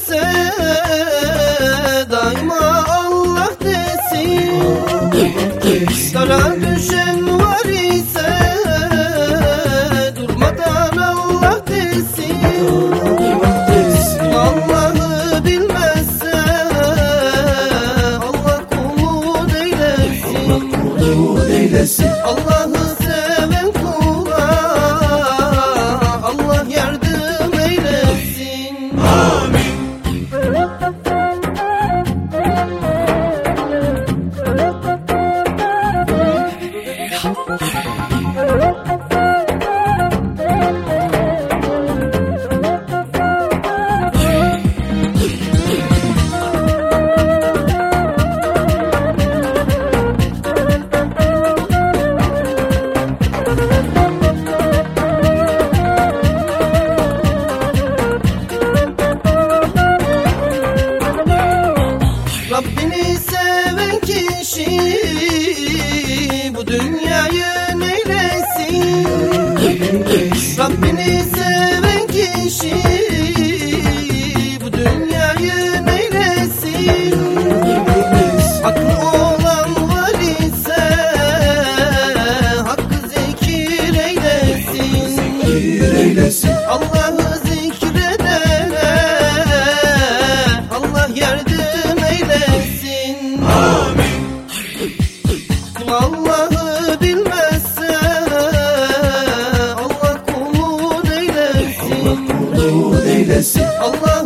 etse daima Allah desin. Kara düşen var ise durmadan Allah desin. Allah'ı bilmezse Allah kulu değilsin. Allah existir. eylesin. Allah